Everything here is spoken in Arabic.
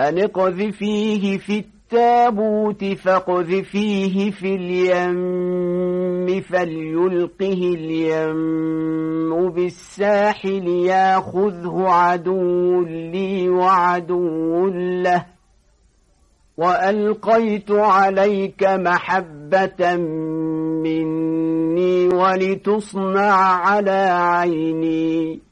أن اقذفيه في التابوت فاقذفيه في اليم فليلقه اليم بالساحل ياخذه عدو لي وعدو له. وألقيت عليك محبة مني ولتصنع على عيني.